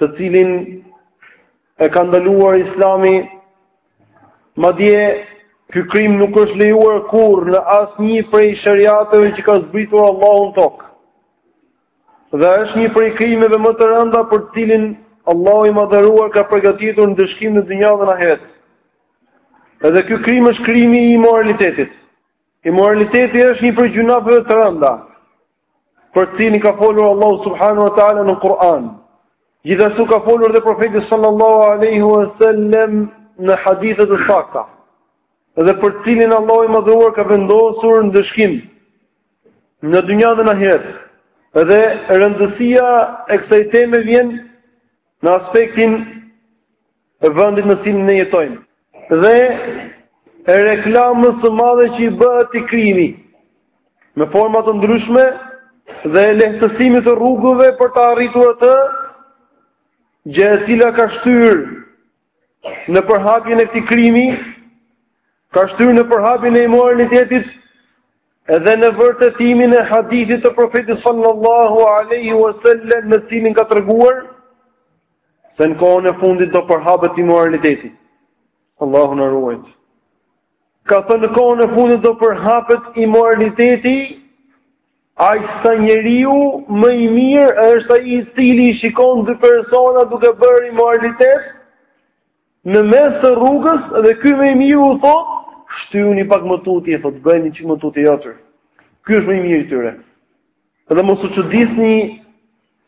të cilin e ka ndaluar Islami. Madje ky krim nuk është lejuar kurrë në asnjë prej sheriateve që ka zbritur Allahu në tokë. Dhe është një prej krimeve më të rënda për të cilin Allahu i madhëruar ka përgatitur ndëshkim në dynja dhe në ahiret. Edhe ky krim është krimi i imoralitetit. Imoraliteti është një prej gjynafeve të rënda. për të cilin ka folur Allahu subhanahu wa taala në Kur'an. Gjithashtu ka folur dhe profeti sallallahu alaihi wasallam në hadithe të sakta. Dhe për të cilin Allahu i madhëruar ka vendosur ndëshkim në dynja dhe në ahiret. Dhe rëndësia e kësaj teme vjen në aspektin e vendit në të cilin ne jetojmë. Dhe e reklamës së madhe që i bëhet këtij krimi me forma të ndryshme dhe e lehtësimit të rrugëve për ta arritur atë gjë e cila ka shtyr në përhapjen e këtij krimi ka shtyr në përhapjen e imoralitetit edhe në vërtetimin e hadithit të profetit sallallahu alaihi wasallam në cilin ka treguar Se në kohën e fundit do përhapet imoraliteti. Allahu na ruajt. Ka thënë në kohën e fundit do përhapet imoraliteti, aq sa njeriu më i mirë është ai i cili i shikon dy persona duke bërë imoralitet, në mes të rrugës dhe ky më i mirë u thotë, shtyuni pak më tutje, thotë bëjni çik më tutje atyre. Ky është më i mirë i tyre. Dhe mos u çudisni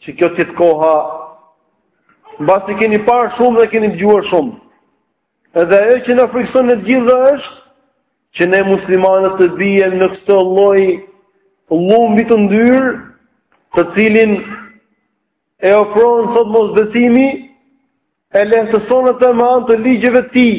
që kjo të jetë koha mbasi keni parë shumë dhe keni dëgjuar shumë. Edhe ajo që na frikson ne të gjithë është që ne muslimanët të biem në këtë lloj llumbi të ndyrë, të cilin e ofron sot mosbesimi, e lehtëson atë me anë të ligjeve të tij.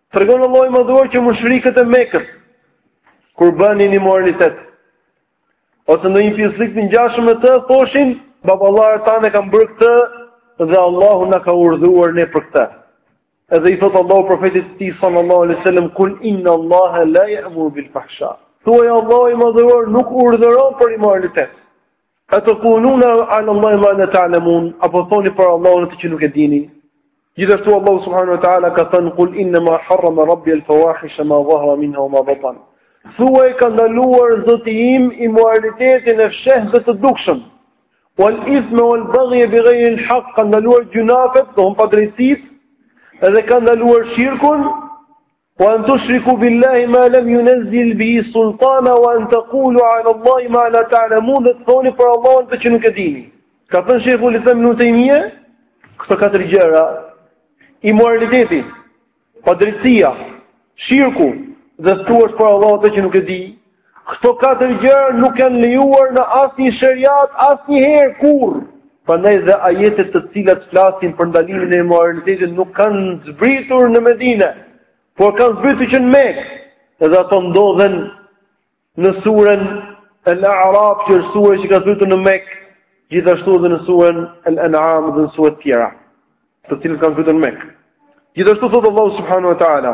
Tregon Allahu i Madhëruar që mushrikët e Mekës kur bënin imoralitet ose ndonjë pisllëk të ngjashëm me të, thoshin baballarët tanë e kanë bërë këtë dhe Allahu na ka urdhëruar ne për këtë. Edhe i thot Allahu profetit të tij sallallahu alaihi wasallam kul inna Allaha la ya'muru bil fahsha. Thuaj Allahu i madhëruar nuk urdhëron për imoralitet. A takuluna ala Allahi ma la ta'lamun, a po thoni për Allahun atë që nuk e dini? Gjithashtu Allahu subhanahu wa ta'ala ka thënë, kul innama harrama rabbi al fawahisha ma dhahara minha wa ma batan. Thuaj ka ndaluar Zoti im imoralitetin e fshehtë dhe të dukshëm. Wal ithma wal baghya bighayri al haqq, ka ndaluar gjynafet, dhunën, padrejtësitë, edhe ka ndaluar shirkun, Wa an tushriku billahi ma lam yunzil bihi sultana wa an taqulu ala Allahi ma la ta'lamun dhe të thoni për Allahun atë që nuk e dini. Ka thënë Shejhul Islam Ibn Tejmije, këto katër gjëra, imoraliteti, padrejtësia, shirku dhe të thuash për Allahun atë që nuk e di, Këto katër gjëra nuk janë lejuar në asnjë shariat asnjëherë kurrë. Prandaj dhe ajetet të cilat flasin për ndalimin e imoralitetit nuk kanë zbritur në Medinë, por kanë zbritur që në Mekë. Edhe ato ndodhen në surën Al-A'raf, që është sure që ka zbritur në Mekë, gjithashtu edhe në surën Al-An'am dhe në sure të tjera, të cilat kanë zbritur në Mekë. Gjithashtu thotë Allahu subhanahu wa ta'ala,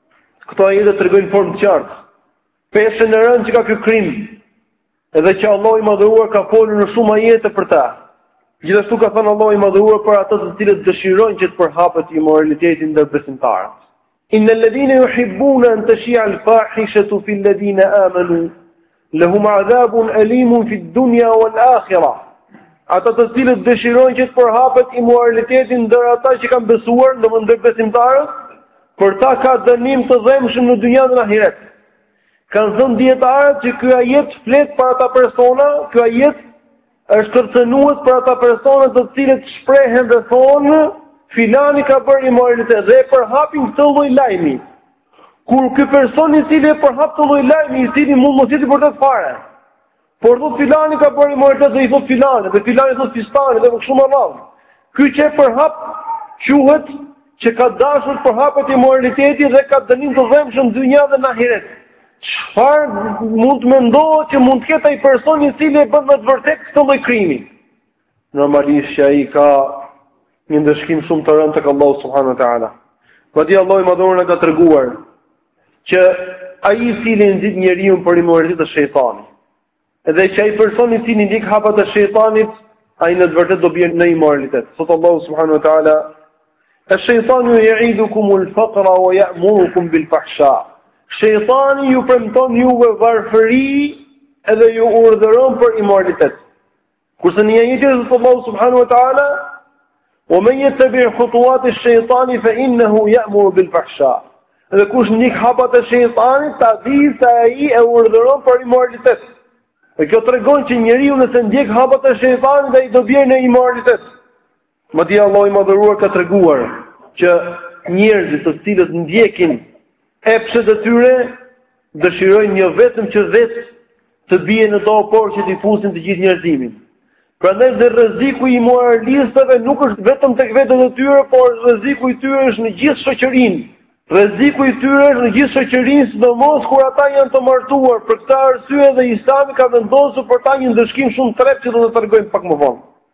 Këto ajete tregojnë në formë të qartë peshën e rëndë që ka ky krim, edhe që Allahu i madhëruar ka folur në shumë ajete për ta. Gjithashtu ka thënë Allahu i madhëruar për ata të cilët dëshirojnë që të përhapet imoraliteti ndër besimtarët. Innal ladhina yuhibbuna an tashia al-fahishatu fil ladhina amanu, Lahum adhabun alimun fid dunya wal akhirah. Ata të cilët dëshirojnë që të përhapet imoraliteti ndër ata që kanë besuar, domethënë ndër besimtarët, për ta ka dënim të dhembshëm në dynja dhe në ahiret. Kanë thënë dijetarët që ky ajet flet për ata persona, ky ajet Është kërcënues për ata persona të cilët shprehen dhe thonë filani ka bërë imoralitet dhe e përhapin këtë lloj lajmi. Kur ky person i cili e përhap këtë lloj lajmi, i cili mund mos jetë i vërtetë fare. Por thotë filani ka bërë imoralitet dhe i thotë filanit, dhe filani i thotë fistanit e me radhë. Ky që e përhap quhet që ka dashur të përhapet imoraliteti dhe ka dënim të dhembshëm në dynja dhe në ahiret. Çfarë mund të mendohet që mund të ketë ai person i cili e bën me të vërtetë këtë lloj krimi? Normalisht që ai ka një ndëshkim shumë të rëndë tek Allahu subhanahu wa taala. Madje Allahu i madhëruar na ka treguar që ai i cili e nxit njeriun për imoralitet është shejtani. Edhe që ai person i cili ndjek hapat e shejtanit, ai në të vërtetë do bjerë në imoralitet. Thotë Allahu subhanahu wa taala Ash-shaytanu ya'idukum al-faqra wa ya'murukum bil-fahsha. Shejtani ju premton juve varfëri edhe ju urdhëron për imoralitet. Kurse në ajet tjetër thotë Allahu subhanahu wa taala, "Wa man yattabi' khutuwat ash-shaytani fa innahu ya'muru bil fahsha." Dhe kush ndjek hapat e shejtanit, ta dijë se ai e urdhëron për imoralitet. Dhe kjo tregon që njeriu nëse ndjek hapat e shejtanit, ai do bjerë në imoralitet. Madje Allahu i Madhëruar ka treguar që njerëzit të cilët ndjekin epshet e tyre dëshirojnë jo vetëm që vetë të bien në to, por që t'i fusin të gjithë njerëzimin. Prandaj dhe rreziku i imoralistëve nuk është vetëm tek vetet e tyre, por rreziku i tyre është në gjithë shoqërinë. Rreziku i tyre është në gjithë shoqërinë, sidomos kur ata janë të martuar. Për këtë arsye dhe Islami ka vendosur për ta një ndëshkim shumë të rreptë që do ta tregojmë pak më vonë.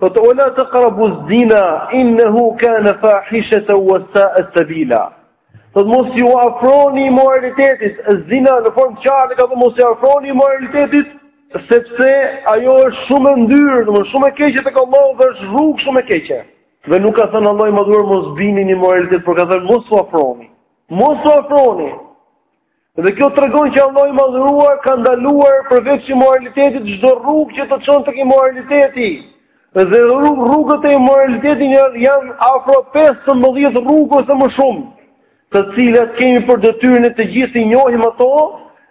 Thotë ue la tekrabu zina, innehu kane fahisheten ue sae sebila. Thotë mos iu afroni imoralitetit, zinasë në formë të qartë e ka thënë mos iu afroni imoralitetit, sepse ajo është shumë e ndyrë, është shumë e keqe tek Allahu dhe është rrugë shumë e keqe. Dhe nuk ka thënë Allahu i Madhëruar mos bini në imoralitet, por ka thënë mos u afroni. Mos u afroni. Dhe kjo tregon që Allahu i Madhëruar ka ndaluar përveç imoralitetit çdo rrugë që të çon tek imoraliteti. Dhe rrugët e imoralitetit janë afro 15 rrugë ose më shumë, të cilat kemi për detyrë ne të gjithë t'i njohim ato,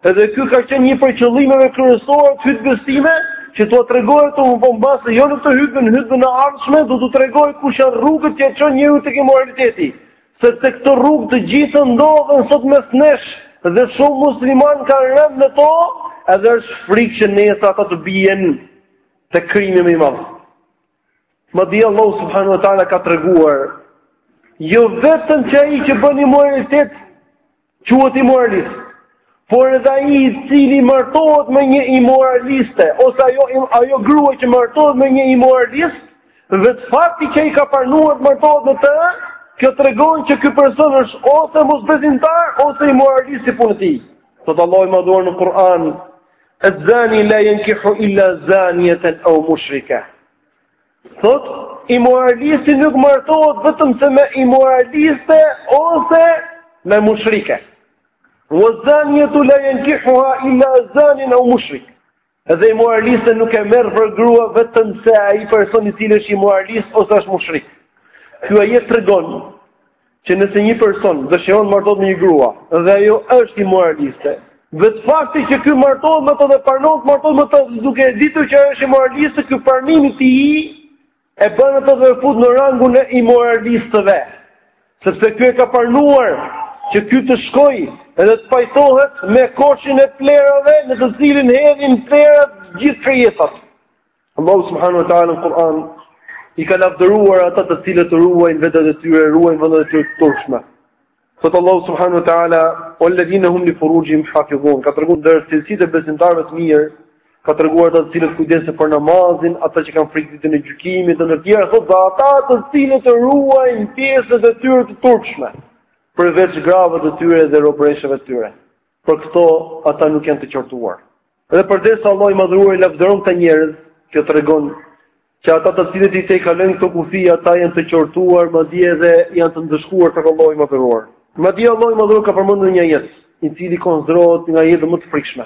edhe ky ka qenë një prej qëllimeve kryesore të hytbes time, që t'jua tregoja, po mbase jo në këtë hytbe, në hytben e ardhshme, do t'ju tregoj kush janë rrugët që e çojnë njeriun tek imoraliteti. Sepse këto rrugë të gjitha ndodhen sot mes nesh dhe shumë muslimanë kanë rënë në to, edhe është frikë që nesër ata të bien të krimi më i madh. Madje Allahu subhanahu wa taala ka treguar jo vetëm që ai që bën imoralitet Quhet imoralist. Por edhe ai i cili martohet me një imoraliste ose ajo ajo grua që martohet me një imoralist, vetë fakti që ai ka pranuar të martohet me të, kjo tregon që ky person është ose mosbesimtar ose imoralist si puna e tij. Thotë Allahu i Madhëruar në Kur'an, "Az-zani la yankihu illa zaniyatan aw mushrika." Thotë, imoralisti nuk martohet vetëm se me imoraliste ose me mushrike. Ue zanijetu la jenkihuha illa zanin eu mushrik. Dhe imoralisten nuk e merr për grua vetëm se ai person i cili është imoralist ose është mushrik. Ky ajet tregon që nëse një person dëshiron të martohet me një grua dhe ajo është imoraliste, vetë fakti që ky martohet me të dhe pranon të martohet me të, duke e ditur që ajo është imoraliste, ky pranim i tij e bën atë dhe e fut në rangun e imoralistëve. Sepse ky e ka pranuar që ky të shkojë edhe të pajtohet me koshin e plehrave në të cilin hedhin plehrat gjithë krijesat. Allahu subhanahu wa taala në Kur'an i ka lavdëruar ata të cilët ruajnë vetat e tyre, ruajnë vendet e tyre të turpshme. Thotë Allahu subhanahu wa taala, "Ue ledhine hum li furuxhihim hafidhun" ka treguar ndër cilësitë e besimtarëve të mirë, ka treguar ata të cilët kujdesen për namazin, ata që kanë frikë ditën e gjykimit dhe të tjerë, thotë dhe ata të cilët ruajnë pjesët e tyre të turpshme, përveç grave të tyre dhe robëreshave të tyre. Për këto ata nuk janë të qortuar. Dhe përderisa Allahu i Madhëruar i lavdëron këta njerëz, kjo tregon që ata të cilët i tejkalojnë këto kufij, ata janë të qortuar, madje edhe janë të ndëshkuar tek Allahu i Madhëruar. Madje Allahu i Madhëruar ka përmendur një ajet, i cili konsiderohet nga ajetet më të frikshme.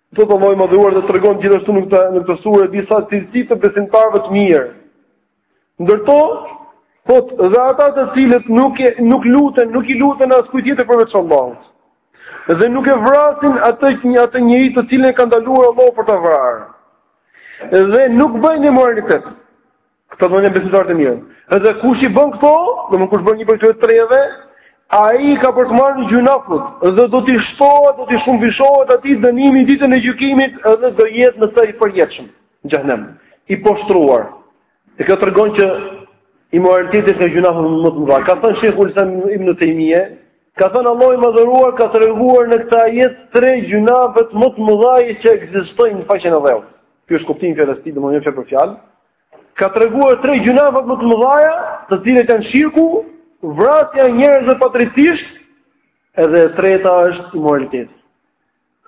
Thotë Allahu i Madhëruar dhe tregon gjithashtu në këtë në këtë sure disa cilësi të besimtarëve të mirë. Ndër to, thotë dhe ata të cilët nuk e nuk luten, nuk i luten askujt tjetër përveç Allahut. Dhe nuk e vrasin atë që atë njeri të cilin e ka ndaluar Allahu për ta vrarë. Dhe nuk bëjnë imoralitet. Këto janë besimtarë të mirë. Edhe kush i bën këto, domethënë kush bën një prej këtyre treve, ai ka për të marrë gjynahet dhe do t'i shtohet, do t'i shumëfishohet atij dënimi ditën e gjykimit dhe do jetë në të i përjetshëm. Në xhehenem, i poshtruar. E kjo tregon që imoraliteti është nga gjynahet më të mëdha. Ka thënë Shejhul Islam ibn Tejmije, ka thënë Allahu i madhëruar ka treguar në këtë ajet tre gjynahet më të mëdha që ekzistojnë në faqen e dheut. Ky është kuptimi i fjalës së tij, domethënë jo fjalë për fjalë, ka treguar tre gjynahet më të mëdha, të cilat janë shirku, vrasja e njerëzve padrejtësisht, edhe e treta është imoraliteti.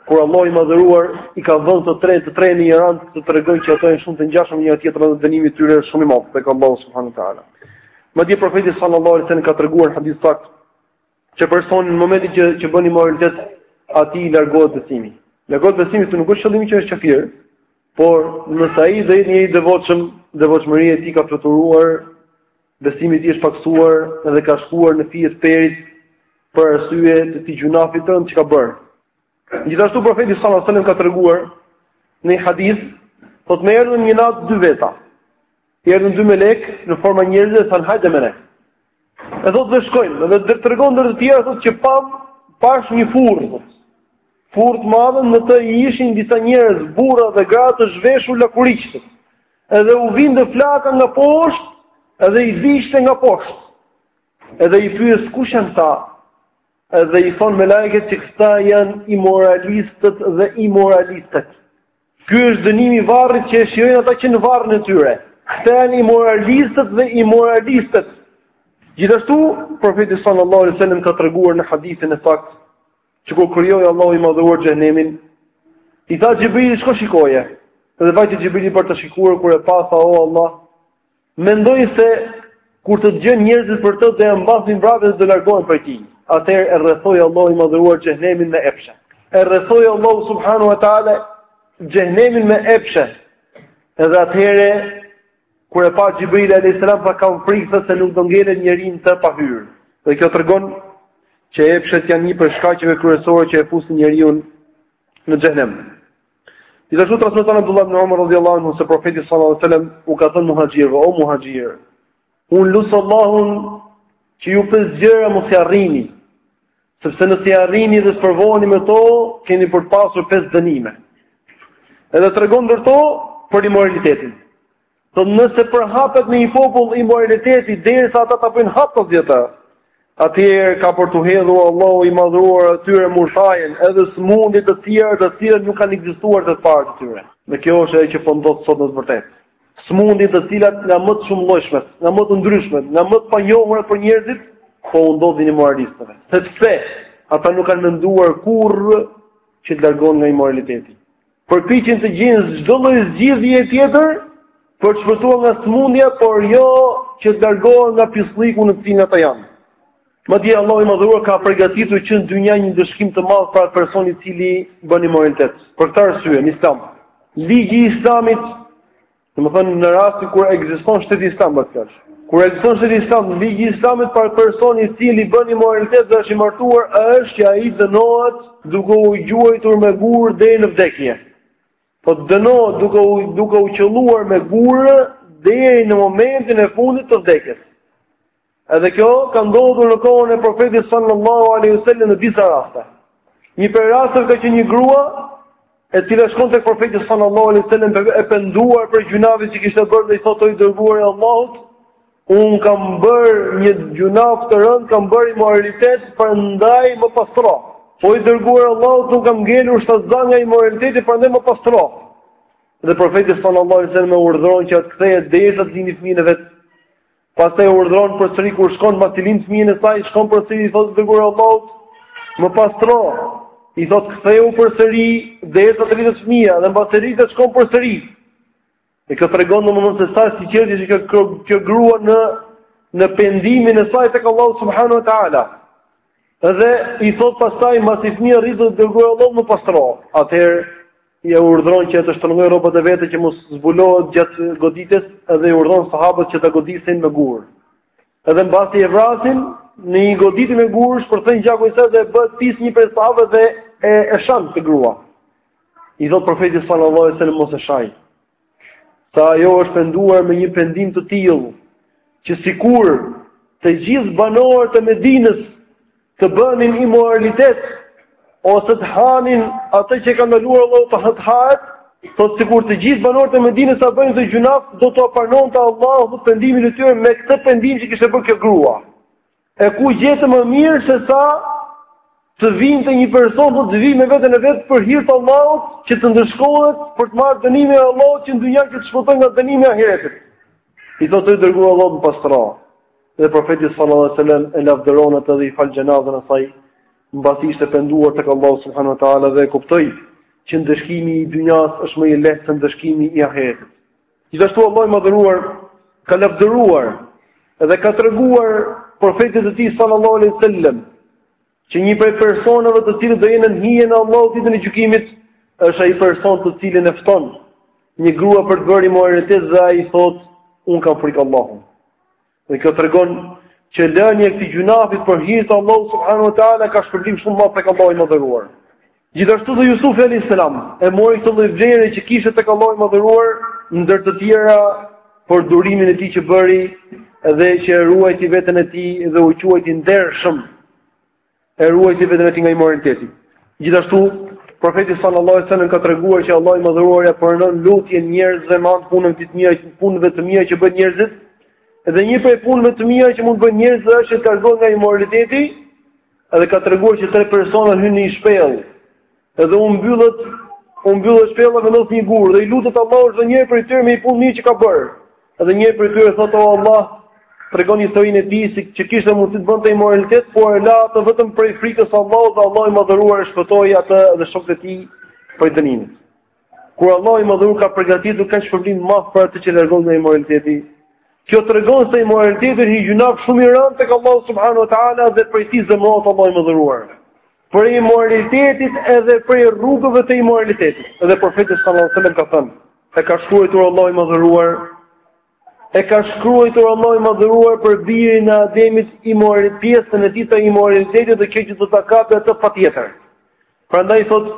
Kur Allahu i madhëruar i ka vënë këto të treja në një rang, këto tregojnë që ato janë shumë të ngjashme njëra-tjetrës dhe dënimi i tyre është shumë i madh tek Allahu subhanahu wa taala. Madje profeti sallallahu alaihi wasallam ka treguar në hadith të saktë Që personi në momentin që që bën imoralitet, atij i largohet besimi. Largohet besimi këtu nuk është qëllimi që është qafir, por nëse ai do jetë njeri i devotshëm, devotshmëria e tij ka fluturuar, besimi i tij është paksuar dhe ka shkuar në fije të perit për arsye të atij gjynahit të rëndë që ka bërë. Gjithashtu profeti sallallahu alajhi wasallam ka treguar në një hadith, thotë më erdhën një natë dy veta. I erdhën dy melekë në formë njerëzve dhe thanë hajde me ne. E thotë dhe shkojmë, dhe tregon ndër të tjera thotë që pam pash një furrë. Furrë të madhe në të ishin disa njerëz, burra dhe gra të zhveshur lakuriqtë. Edhe u vinte flaka nga poshtë, edhe i digjte nga poshtë. Edhe i pyes kush janë këta? Edhe i thonë melajket që këta janë imoralistët dhe imoralistet. Ky është dënimi varrit që e shijojnë ata që në varrin e tyre. Këta janë imoralistët dhe imoralistet. Gjithashtu, profeti sallallahu alaihi wasallam ka treguar në hadithin e saktë që kur krijoi Allahu i madhëruar xhehnemin, i tha Xhibrilit shko shikoje. Dhe vajti Xhibrili për ta shikuar kur e pa tha o Allah, Mendoj se kur të dëgjojnë njerëzit për të, do ia mbathin vrapit dhe do largohen prej tij. Atëherë e rrethoi Allahu i madhëruar xhehnemin me epshe. E rrethoi Allahu subhanahu wa taala xhehnemin me epshe. Edhe atëherë kur e pa Xhibrili alayhis salam tha kam frikë se nuk do ngelet njeri në të pa hyrë. Dhe kjo tregon që epshet janë një prej shkaqeve kryesore që e fusin njeriun në xhehnem. Gjithashtu transmeton Abdullah ibn Umar radhiyallahu anhu se profeti sallallahu alaihi wasallam u ka thënë muhaxhirëve, o muhaxhirë, unë lus Allahun që ju pesë gjëra mos i arrini, sepse nëse i arrini dhe sprovoheni me to, keni për të pasur pesë dënime. Edhe tregon ndër to për imoralitetin. Thotë nëse përhapet në një popull imoraliteti derisa ata ta bëjnë haptazi ata. Atëherë ka për t'u hedhur Allahu i madhëruar atyre murtajën edhe smundje të tjera të cilat nuk kanë ekzistuar te të parët e tyre. Dhe kjo është ajo që po ndodh sot në të vërtetë. Smundje të cilat nga më të shumëllojshme, nga më të ndryshme, nga më të panjohura për njerëzit, po u ndodhin imoralistëve. Sepse ata nuk kanë menduar kurrë që të largohen nga imoraliteti. Përpiqen të gjejnë çdo lloj zgjidhje tjetër për të shpëtuar nga sëmundja, por jo që të largohen nga pislliku në të cilin ata janë. Madje Allahu i Madhëruar ka përgatitur që në dynja një ndëshkim të madh për atë person i cili bën imoralitet. Për këtë arsye, në Islam, ligji i Islamit Domethënë në rastin kur ekziston shtet islam për të kërsh. Kur ekziston shtet islam, ligji i islamit për personin i cili bën imoralitet dhe është i martuar, është që ai dënohet duke u gjuajtur me gurë deri në vdekje. Po të dënohet duke u, duke u qëlluar me gurë deri në momentin e fundit të vdekjes. Edhe kjo ka ndodhur në kohën e profetit sallallahu alaihi wasallam në disa raste. Një prej rasteve ka qenë një grua e cila shkon tek profeti sallallahu alaihi wasallam e penduar për gjynafin që kishte bërë dhe i thotë o i dërguar i Allahut, unë kam bërë një gjynaf të rënd, kam bërë imoralitet, prandaj më pastro. O i dërguar i Allahut, unë kam ngelur shtatzanë nga imoraliteti, prandaj më pastro. Dhe profeti sallallahu alaihi wasallam e urdhëron që të kthehet derisa të lindë fëmijën e vet. Pastaj urdhëron përsëri kur shkon mbasi lind fëmijën e saj, shkon përsëri i thotë dërguar i Allahut, më pastro. I thotë kthehu përsëri derisa të rritet fëmija dhe mbasi të rritet shkon përsëri. E kjo tregon domethënë se sa e sinqertë qe kjo kjo grua në në pendimin e saj tek Allahu subhanahu wa taala. Dhe i thot pastaj mbasi fëmia rritet o i dërguar i Allahut më pastro. Atëherë e urdhëron që të shtrëngojë rrobat e veta që mos zbulohet gjatë goditjes dhe i urdhëron sahabët që ta godisin me gur. Edhe mbasi e vrasin një goditje me gur, shpërthen gjaku i saj dhe bëhet pis një prej sahabëve dhe e e shan atë grua. I thot profeti sallallahu alajhi wasallam mos e shaj. Se ajo është penduar me një pendim të tillë që sikur të gjithë banorët e Medinës të bënin imoralitet ose të hanin atë që ka ndaluar Allahu të hahet, thotë sikur të gjithë banorët e Medinës ta bënin këtë gjynah, do të pranonte Allahu pendimin e tyre me këtë pendim që kishte bërë kjo grua. E ku gjen më mirë se sa të vijë te një person po të vijë me veten e vet për hir të Allahut që të ndëshkohet për të marrë dënimin e Allahut që në dynja që të shpëtojë nga dënimi i ahiretit. I thotë o i dërguar i Allahut më pastro. Dhe profeti sallallahu alai sallam e lavdëron atë edhe i fal xhenazen e saj mbasi ishte penduar tek Allahu subhanahu ta'ala dhe e kuptoi që ndëshkimi i dynjas është më i lehtë se ndëshkimi i ahiretit. Gjithashtu Allahu i madhëruar ka lavdëruar dhe ka treguar profetit të tij sallallahu alaihi sallam që një prej personave të cilët do jenë nën hijen e Allahut ditën e gjykimit është ai person të cilin e fton një grua për të bërë imoralitet dhe ai thotë unë kam frikë Allahun Dhe kjo tregon që lënia e këtij gjynahut për hir të Allahut subhanahu ua teala ka shpërblim shumë të madh tek Allahu i madhëruar. Gjithashtu dhe Jusufi alayhis salam e mori këtë lloj vlere që kishte tek Allahu i madhëruar ndër të tjera për durimin e tij që bëri dhe që e ruajti veten e tij dhe u quajt i ndershëm e ruajti veten e tij nga imoraliteti. Gjithashtu, profeti sallallahu alajhi wasallam ka treguar që Allahu i madhëruar ia pranon lutjen njerëzve me anë të punëve të mira, punëve të mira që bëjnë njerëzit. Dhe një prej punëve të mira që mund të bëjnë njerëzit është që të largohen nga imoraliteti, edhe ka treguar që tre persona hynë në një shpellë. Edhe u mbyllet, u mbyllet shpella me një gur dhe i lutet Allahut çdo njëri prej tyre me një punë të mirë që ka bërë. Edhe njëri prej tyre thotë o Allah, tregon historinë e tij që kishte mundësi të bënte immoralitet, por e la atë vetëm prej frikës së Allahut dhe Allahu i madhëruar e shpëtoi atë dhe shokët e tij prej dënimit. Kur Allahu i Madhëruar ka përgatitur kaq shpërblim të madh për atë që largohet nga imoraliteti, kjo tregon se imoraliteti është një gjynah shumë i rëndë tek Allahu subhanahu wa taala dhe prej tij zemërohet Allahu i Madhëruar. Prej imoralitetit edhe prej rrugëve të imoralitetit. Edhe profeti sallallahu alajhi wasallam ka thënë, e ka shkruajtur Allahu i Madhëruar, e ka shkruajtur Allahu i Madhëruar për birin e Ademit pjesën e tij të imoralitetit dhe kjo që do ta kapë atë patjetër. Prandaj thotë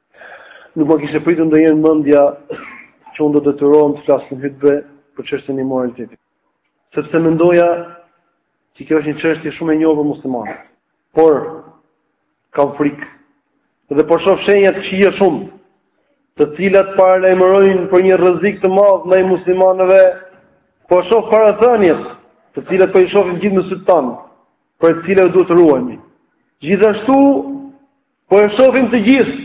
Nuk ma kishte pritur ndonjëherë mendja që unë do të detyrohem të flas në hutbë për çështjen e imoralitetit. Sepse mendoja që kjo është një çështje shumë e njohur për muslimanët. Por kam frikë. Dhe po shoh shenja të këqija shumë, të cilat paralajmërojnë për një rrezik të madh ndaj muslimanëve. Po shoh parathënie, të cilat po i shohim gjithë me sytë tanë, për të cilat ju duhet të ruheni. Gjithashtu Po e shohim të gjithë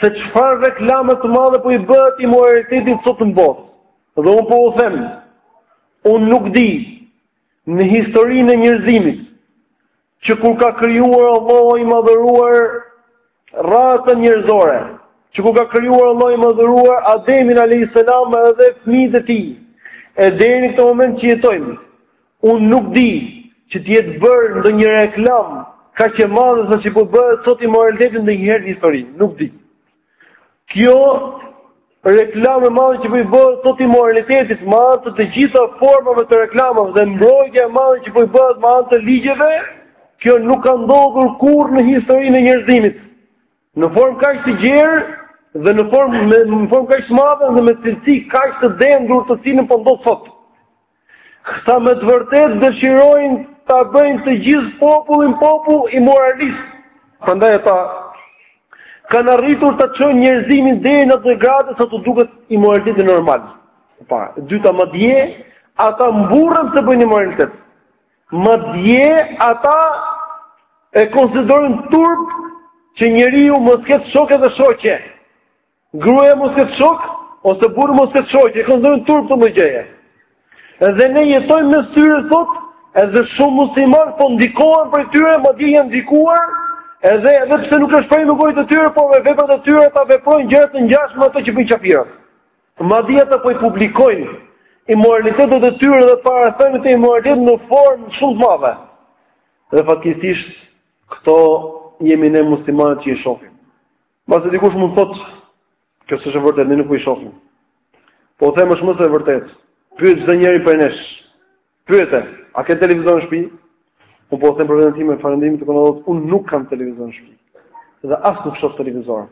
se çfarë reklame të madhe po i bëhet imoralitetit sot në botë. Dhe unë po u them, unë nuk di në historinë e njerëzimit që kur ka krijuar Allahu i madhëruar racën njerëzore, që kur ka krijuar Allahu i madhëruar Ademin alayhis salam edhe fëmijët e tij, e deri në këtë moment që jetojmë, Unë nuk di që të jetë bërë ndonjë reklamë kaq e madhe sa që po bëhet sot imoralitetit ndonjëherë në histori, nuk di. Kjo reklamë e madhe që po i bëhet sot imoralitetit me anë të të gjitha formave të reklamave dhe mbrojtja e madhe që po i bëhet me anë të ligjeve, kjo nuk ka ndodhur kurrë në historinë e njerëzimit. Në formë kaq të gjerë dhe në formë me në formë kaq të madhe dhe me cilësi kaq të dendur të cilën po ndodh sot. Këta me të vërtetë dëshirojnë ta bëjnë të gjithë popullin popull imoralist. Prandaj ata kanë arritur ta çojnë njerëzimin deri në atë gradë sa t'u duket imoraliteti normal. E para, e dyta madje, ata mburren se bëjnë imoralitet. Madje, ata e konsiderojnë turp që njeriu mos ketë shokë dhe shoqe. Gruaja mos ketë shok ose burri mos ketë shoqe, e konsiderojnë turp një gjë. Dhe ne jetojmë mes tyre sot, edhe shumë muslimanë po ndikohen prej tyre, madje janë ndikuar, edhe edhe pse nuk është prej nevojë të tyre, por me veprat e tyre ata veprojnë gjëra të ngjashme ato që bëjnë kafirat. Madje ata po i publikojnë imoralitetet e tyre dhe parathëniet e imoralitetit në formë shumë të madhe. Dhe fatkeqësisht këto jemi ne muslimanët që i shohim. Mbase dikush mund të thotë, kjo s'është e vërtetë, ne nuk po i shohim. Po u them është më se e vërtetë. Pyet çdo njeri prej nesh. Pyete, a ke televizor në shtëpi? Unë po u them për veten time, falënderimi i takon Allahut, unë nuk kam televizor në shtëpi. Dhe as nuk shoh televizor.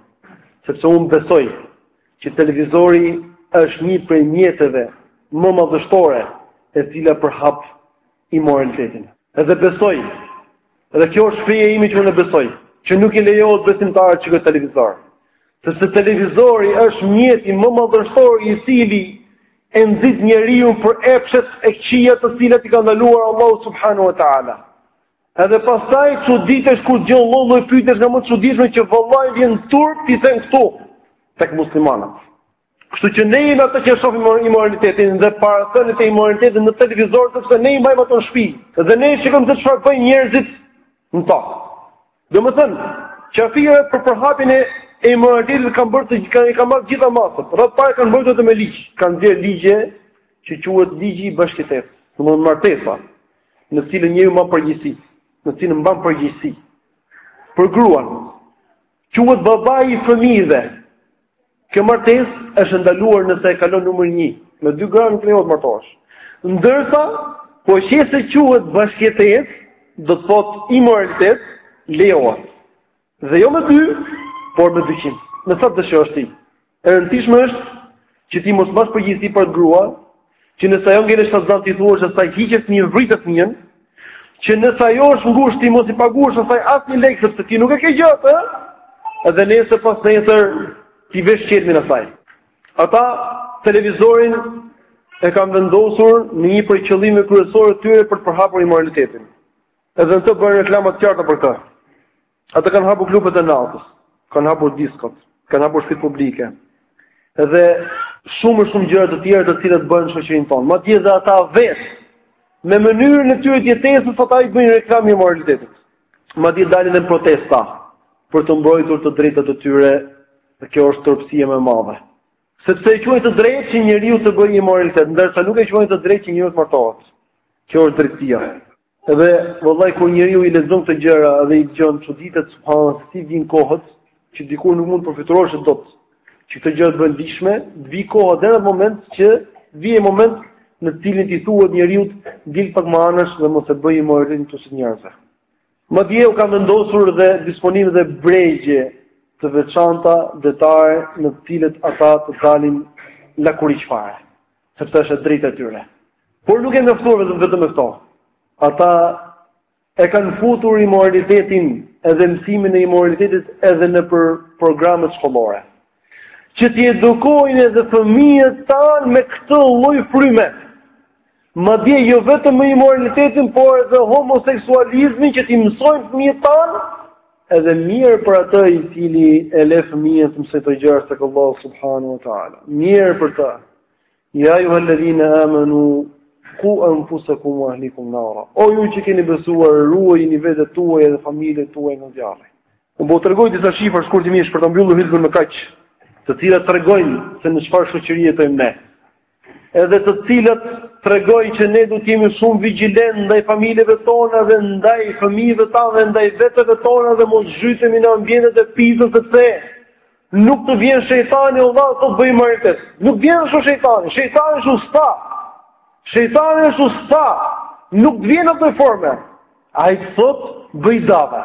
Sepse unë besoj që televizori është një prej mjeteve më madhështore e cila përhap imoralitetin. Edhe besoj Dhe kjo është bindja ime që unë e besoj, që nuk i lejohet besimtarit që të ketë televizor. Sepse televizori është mjeti më madhështor i cili e nxit njeriun për epshet e këqija të cilat i ka ndaluar Allahu subhanahu wa taala. Edhe pastaj çuditesh kur dëgjon lloj lloj pyetjesh nga më të çuditshme që vallahi vjen turp t'i thuash këtu tek muslimanat. Kështu që ne jemi ata që shohim imoralitetin dhe parathëniet e imoralitetit në televizor sepse ne i mbajmë ata në shtëpi dhe ne shikojmë se çfarë bëjnë njerëzit në të. Domethënë, qafirat për përhapjen e imoralitetit kanë bërë të kanë kanë marrë gjitha masat. E para, kanë bërë të me ligj, kanë nxjerrë ligje që quhet ligji i bashkëjetesës, domethënë martesa, në të cilën njeriu mban përgjegjësi, në të cilën mban përgjegjësi për gruan. Quhet babai i fëmijëve, Kjo martesë është e ndaluar nëse e kalon numrin 1. Me dy gra nuk lejohet të martohesh. Ndërsa, po qe se quhet bashkëjetesë, do të thotë imoralitet, lejohet. Dhe jo me dy, por me 200. Me sa të dëshirosh ti. E rëndësishme është që ti mos mbash përgjegjësi për gruan, që nëse ajo ngel shtatzënë t'i thuash asaj hiqe fëmijën, vrite fëmijën, që nëse ajo është ngushtë ti mos i paguash asaj asnjë lek sepse ti nuk e ke gjë atë, ëh? Edhe nëse pasnesër t'i vësh shqelmin asaj. Ata televizorin e kanë vendosur një prej qëllimeve kryesore të tyre për të përhapur imoralitetin. Edhe në të bëjnë reklama të qarta për këtë. Ata kanë hapur klubet e natës, kanë hapur diskot, kanë hapur shtëpi publike. Dhe shumë shumë gjëra të tjera të cilat bëhen në shoqërinë tonë. Madje edhe ata vetë me mënyrën e tyre të jetesës ata i bëjnë reklamë imoralitetit. Madje dalin në protesta për të mbrojtur të drejtat e tyre, dhe kjo është turpësia më e madhe. Sepse e quajnë të drejtë që njeriu të bëjë immoralitet, ndërsa nuk e quajnë të drejtë që njeriu të martohet. Kjo është drejtësia. Edhe vallahi kur njeriu i lexon këto gjëra dhe i dëgjon çuditet subhanallah se si vijnë kohët që dikur nuk mund t'i përfytyroje dot. Që këto gjëra të bëhen të dijshme, të vijë koha deri në atë moment që vjen një moment në të cilin t'i thuhet njeriut dil pak më anash dhe mos e bëj mu në sy të njerëzve. Madje u kanë vendosur në disponim dhe bregje të veçanta detare në të cilat ata të dalin lakuriq fare. sepse është e drejta e tyre. Por nuk janë mjaftuar vetëm vetëm me këto. Ata e kanë futur imoralitetin edhe mësimin e imoralitetit edhe nëpër programet shkollore. Që t'i edukojnë edhe fëmijët tanë me këtë lloj fryme. Madje jo vetëm me imoralitetin, por edhe homoseksualizmin që t'i mësojnë fëmijët tanë Edhe mirë për atë i cili e le fëmijën të mësojë këto gjëra tek Allahu subhanahu wa taala. Mirë për ta. Ja ejuha alladhina amanu ku anfusakum wa ahlikum nara. O ju që keni besuar, ruajini vetet tuaja edhe familjet tuaja nga zjarri. Unë po tregoj disa shifra shkurtimisht për ta mbyllur hutben me kaq, të cilat tregojnë se në çfarë shoqërie jetojmë ne. edhe të cilat tregojnë që ne duhet të jemi shumë vigjilentë ndaj familjeve tona dhe ndaj fëmijëve tanë dhe ndaj veteve tona dhe mos zhytemi në ambientet e pista sepse nuk të vjen shejtani e të thotë bëj masijet. Nuk vjen ashtu shejtani, shejtani është usta. Shejtani është usta. Nuk vjen në këtë formë. Ai thot bëj dave.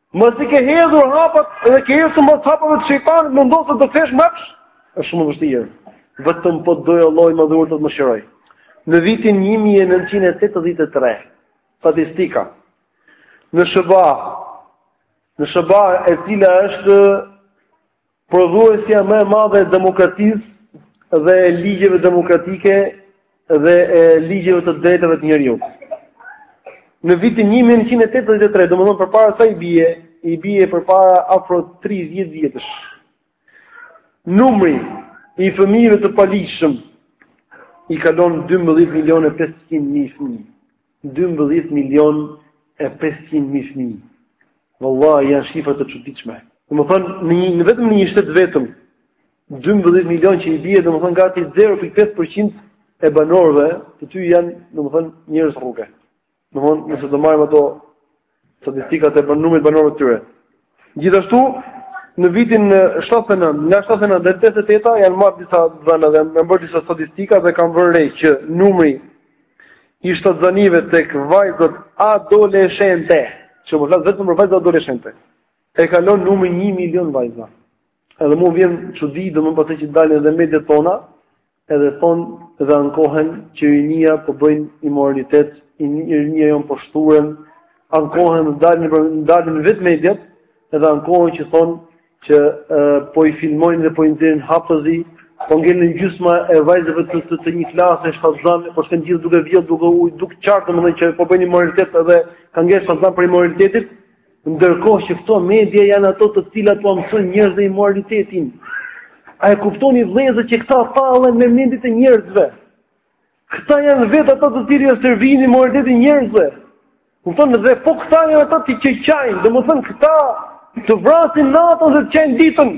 Masi ke hedhur hapat dhe ke ec mas hapave të shejtanit, mundohesh të kthehesh më pas. Është shumë e vështirë. Vetëm po të dojë Allahu i madhëruar të të mëshirojë. Në vitin 1983, statistika. Në SHBA, në SHBA e cila është Prodhuesja më e madhe e demokracisë dhe e ligjeve demokratike dhe e ligjeve të të drejtave të njeriut. Në vitin 1983, domethënë përpara sa i bie, i bie përpara afro 30 vjetësh. Numri i fëmijëve të paligjshëm i kalon 12 milion e 500 mijë fëmijë. 12 milion e 500 mijë fëmijë. Wallahi janë shifra të çuditshme. Domethënë në një në vetëm një shtet vetëm 12 milion që i bie domethënë gati 0.5% e banorëve të tij janë domethënë njerëz rruge. Domthon nëse do marrim ato statistikat e numrit të banorëve të tyre. Gjithashtu, në vitin 79, nga 79 deri te 88 janë marrë disa të dhëna dhe janë bërë disa statistika dhe kanë vënë re që numri i shtatzënive tek vajzat adoleshente, që po flas vetëm për vajzat adoleshente, e kalon numrin 1 milion vajza. Edhe mu vjen çudi domethënë përse dalin edhe mediat tona, edhe thon dhe ankohen që rinia po bëjnë imoralitet, rinia jonë po shthuren, ankohen dhe dalin po dalin vetë mediat, edhe ankohen që thon që e, po i filmojnë dhe po i nxjerrin hapazi, po ngelin gjysma e vajzave të të, të një klase shtatzan, po shkojnë gjithë duke vjell, duke u duke qarë domethënë që po bëjnë imoralitet edhe kanë ngel shtatzan prej imoralitetit. Ndërkohë që këto media janë ato të cilat ua mësojnë njerëzve imoralitetin. A e kuptoni vëllezër që këta tallen me mendjet e njerëzve? Këta janë vetë ata të cilët ua servirin imoralitetin njerëzve. Kupton? Dhe po këta janë ata që që qajnë, domethënë këta të vrasin natën dhe të qajnë ditën.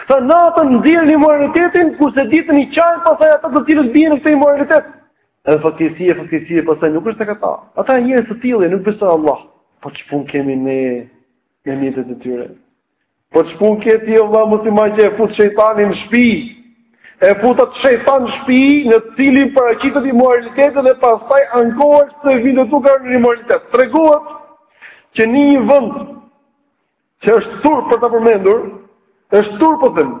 Këta natën nxjerrin imoralitetin, kurse ditën i qajnë, pastaj ata të cilët bien në këtë imoralitet. Edhe fatkeqësia, fatkeqësia pastaj nuk është tek ata. Ata janë njerëz të tillë, nuk besojnë Allah. Po ç'punë kemi ne me mjetet e tyre. Po ç'punë ke ti o musliman që e fut shejtanin në shtëpi. E fut atë shejtan në shtëpi në të cilin paraqitet imoraliteti dhe pastaj ankohet se vjen të zhytur në imoralitet. Tregohet që në një vend që është turp për ta përmendur, është turp po them.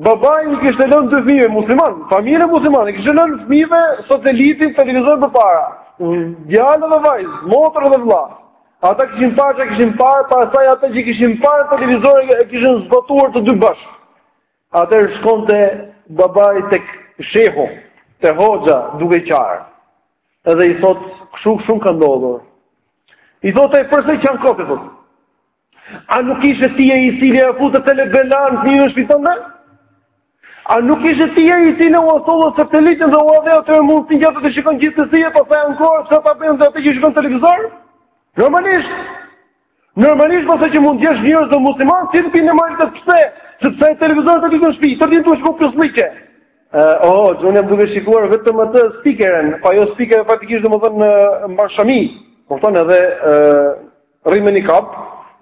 Babai i kishte lënë dy fëmijëve muslimanë, familje muslimane, i kishte lënë fëmijëve satelitin, televizorin përpara. Djalë dhe vajzë, motër dhe vëlla. Ata kishin parë ça kishin parë, pastaj atë që kishin parë televizor e kishin zbatuar të dy bashkë. Atëherë shkonte babai tek shehu, te hoxha, duke qarë. Edhe i thot, "Kshu kshu ka ndodhur." I thotë, "Përse qan kot, thotë?" A nuk ishe ti ai i cili e fute të legëlanë të një në shpinë tënde? A nuk ishe ti ai i cili ua solle satelitin dhe ua dhe atë mundësinë të të shikojnë gjithë të zi e po të ankohesh që ta bëjnë dhe atë që shikojnë televizor? Normalisht, normalisht përse po që mund gjesh njerëz dhe musliman, si të ti në marrë të pse, se të e televizor të të të shpi, të të të shku kësë mike. Uh, oh, unë jam duke shikuar vetëm atë spikeren, po ajo spikerja faktikisht dhe domethënë mban shami, domethënë edhe uh, Rri me nikab,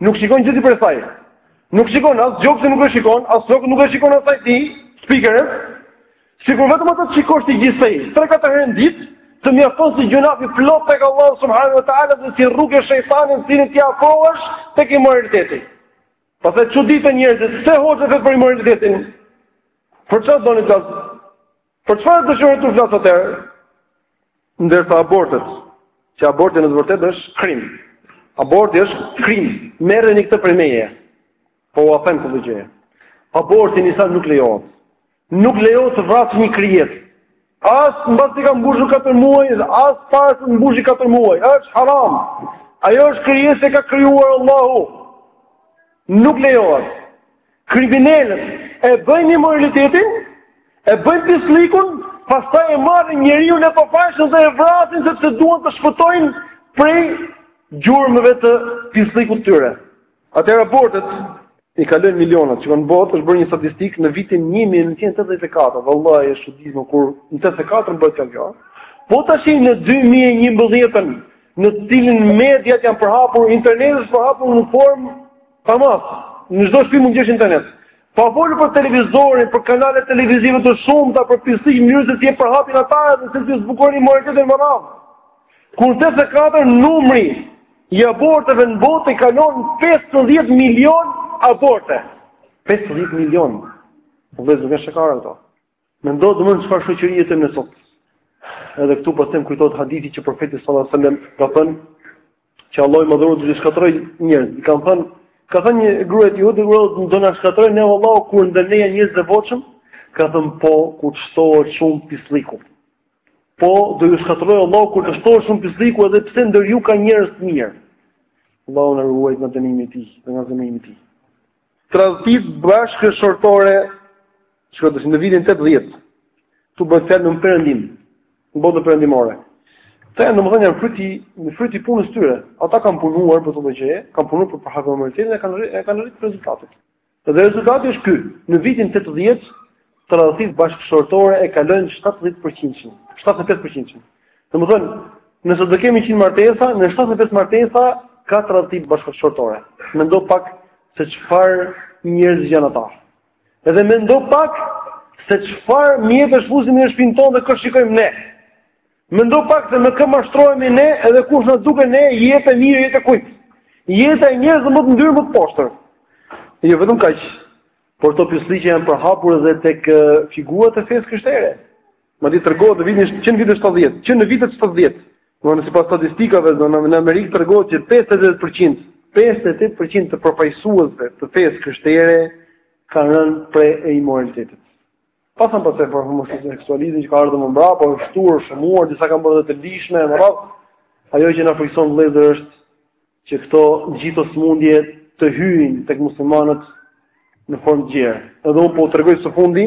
nuk shikon gjë ti prej saj. Nuk shikon as gjoksin nuk e shikon, as flokët nuk e shikon asaj ti, spikeres. Sikur vetëm ato të shikosh ti gjithsej, 3-4 herë në ditë, të mjafton si gjynah i plotë tek Allahu subhanahu wa taala dhe si rrugë e shejtanit që ti t'i afrohesh tek imoraliteti. Pastaj çuditen njerëzit, pse hoxha flet për imoralitetin? Për çfarë doni ta Për çfarë dëshiron të flas atëherë? Ndërsa abortet, që aborti në të vërtetë është krim. Aborti është krim. Merreni këtë prej meje. Po ua them këtë gjë. Aborti në Islam nuk lejohet. Nuk lejohet të vrasësh një krijesë. As mbasi ka mbushur katër muaj, as para se të mbushi katër muaj. Është haram. Ajo është krijesë që ka krijuar Allahu. Nuk lejohet. Kriminelët e bëjnë imoralitetin, e bëjnë pisllikun, pastaj e marrin njeriun e pafajshëm dhe e vrasin sepse duan të shpëtojnë prej gjurmëve të pisllikut të tyre. Atëherë abortet i kalojnë milionat, që në botë, është bërë një statistikë në vitin 1984, vallahi e çuditshme kur në 84 bëhet kjo. Po tash në 2011-n, në cilin mediat janë përhapur, interneti është përhapur në formë pa masë. Në çdo shtëpi mund të gjesh internet. Pa folur për televizorin, për kanalet televizive të shumta, për pisllik, mënyrë se si e përhapin ata dhe se si e zbukurojnë imoralitetin me radhë. Kur 84 numri i aborteve në botë i kalon 50 milion aborte. 50 milion. Po vetë nuk është e këto. Mendo ti në çfarë shoqëri jetojmë ne sot. Edhe këtu po më kujtohet hadithi që profeti sallallahu alajhi wasallam ka thënë që Allahu i madhëruar do të shkatërroj njerëz. I kanë thënë, ka thënë një grua e tij, a do të na shkatërroj ne Allahu kur ndër ne ka njerëz të devotshëm, ka thënë po kur të shtohet shumë pislliku. Po do ju shkatërroj Allahu kur të shtohet shumë pislliku edhe pse ndër ju ka njerëz të mirë. Allahu na ruaj nga dënimi i tij, nga dënimi i tij. Tradhtitë bashkëshortore, që në vitin 80, këtu bëhet fjalë në perëndim, në botën perëndimore. Domethënë janë fryti, fryti i punës tyre. Ata kanë punuar për këtë gjë, kanë punuar për të përhap imoralitetin, e kanë arritë rezultatin. Dhe rezultati është ky, në vitin 80, tradhtitë bashkëshortore e kalojnë 70%, 75%. Domethënë, nëse do kemi 100 martesa, në 75 martesa ka tradhti bashkëshortore. Mendo pak se çfarë njerëz janë ata. Edhe mendo pak se çfarë mjetesh fusim në shpinë tonë dhe kë shikojmë ne. Mendo pak se me kë mashtrohemi ne edhe kush na duket ne jetë e mirë jetë e kujt. Jeta e njerëzve më të ndyrë më të poshtër. Jo vetëm kaq, Por këto pisllëqe janë përhapur edhe tek figurat e fesë krishtere. Madje tregohet në vitin që në vitet 70, që në vitet 70, domethënë sipas statistikave në Amerikë tregohet që 58%, 58% të përfaqësuesve të fesë krishtere kanë rënë pre e imoralitetit. Pasën për të për homoseksualizmin që ka ardhur më mbrapa, është shtuar, shëmuar, disa kanë bërë dhe të ligjshme, më radh. Ajo që na frikson vëllezër është që këto gjithë këto sëmundje të hyjnë tek muslimanët në formë të gjerë. Edhe unë po ju tregoj së fundi,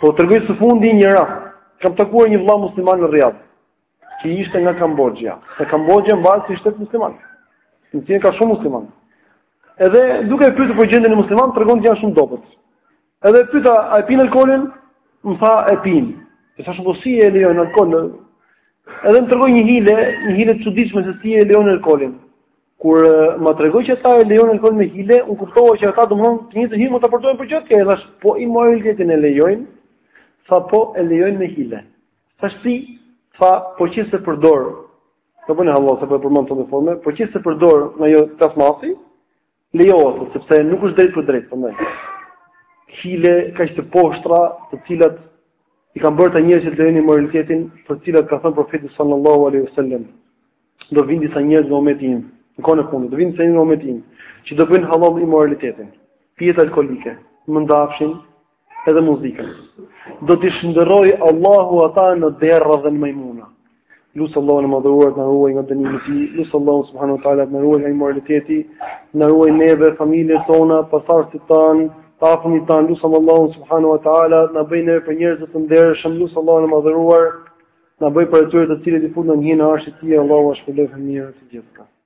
po ju tregoj së fundi një rast. Kam takuar një vla musliman në Rijad, që ishte nga Kamboxhia. Se Kamboxhia mbahet si shtet musliman. Domethënë ka shumë musliman. Edhe duke e pytë për gjendjen e muslimanëve, tregon që janë shumë dobët. Edhe e pyta, a e pinë alkoholin? Më tha, e pinë. E thashë, po si e lejojnë alkoholin? Edhe më tregoi një hile, një hile të çuditshme se si e lejojnë alkoholin. Kur më tregoi që ata e lejojnë alkoholin me hile, unë kuptova që ata domthon të njëjtën hile mund ta përdorin për çfarë tjetër. Thashë, po imoralitetin e lejojnë? Tha po e lejojnë me hile. Thashë si? Tha, po që se përdor. Tobe Allah se po e përmend këtë formë, po që se përdor nga jo tasmasi, Lejohet, sepse nuk është drejtpërdrejt, prandaj. Hile kaq të poshtra, të cilat i kanë bërë ata njerëz që të lejojnë imoralitetin, për të cilat ka thënë profeti sallallahu alaihi wasallam. Do vinë disa njerëz nga umeti im, në kohën e fundit, do vinë disa njerëz nga umeti im që do bëjnë hallall imoralitetin, pijet alkoolike, mëndafshin, edhe muzikën. Do t'i shndërroj Allahu ata në derra dhe në majmuna. Lusim Allahun e madhëruar të na ruajë nga dënimi i tij, lusim Allahun subhanahu wa ta'ala të na ruajë nga imoraliteti, na ruajë neve, familjet tona, pasardhësit tanë, të afërmit tanë, lusim Allahun subhanahu wa ta'ala, na bëjë neve prej njerëzve të ndershëm, lusim Allahun e madhëruar, na bëjë prej atyre të cilët i fut nën hijen e arshit të tij, Allahu ua shpërbleftë me të mira të gjithëve